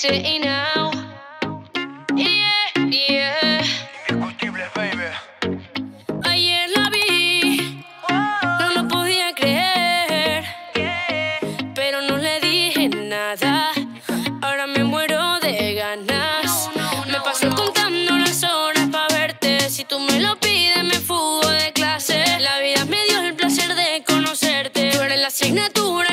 say now. Yeah, yeah. Indiscutibles, baby. Ayer la vi, no lo podía creer, pero no le dije nada. Ahora me muero de ganas. Me paso contando las horas para verte. Si tú me lo pides, me fugo de clase. La vida me dio el placer de conocerte. Tú eres la asignatura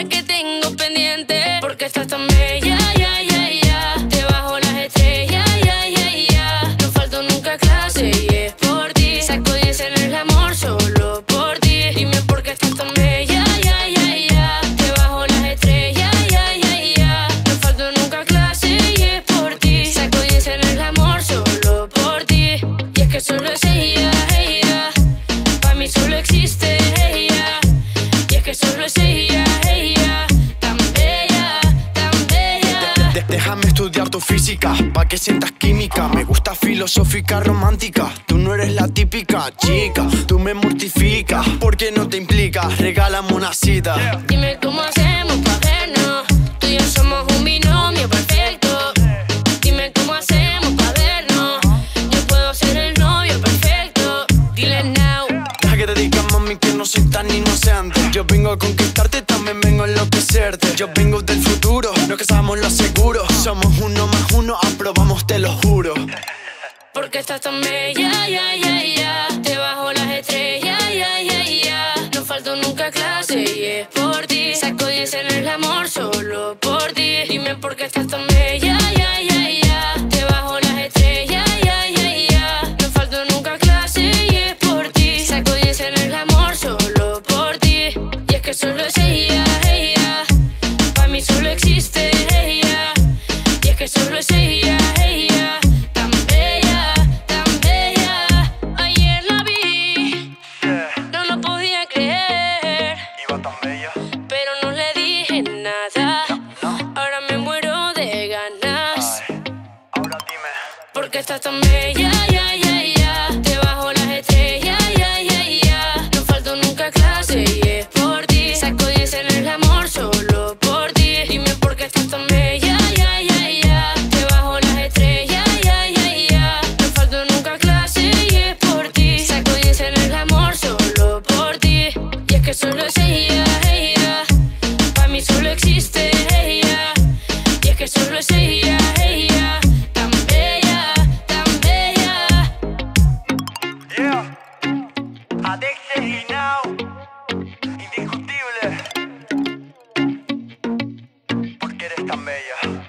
que solo es ella, ella. Para mí solo existe ella. Y es que solo es ella, ella. Tan bella, tan bella. De- déjame estudiar tu física, pa' que sientas química. Me gusta filosófica, romántica. Tú no eres la típica chica, tú me mortificas. porque no te implica? Regálame una cita. Dime cómo hacemos Yo vengo a conquistarte, también vengo a enloquecerte. Yo vengo del futuro, nos casamos lo seguro. Somos uno más uno, aprobamos, te lo juro. Porque estás tan bella, nada. Ahora me muero de ganas. Ahora dime. Porque estás tan bella, ya, ya, ya. Now. Indiscutible. Porque eres tan bella.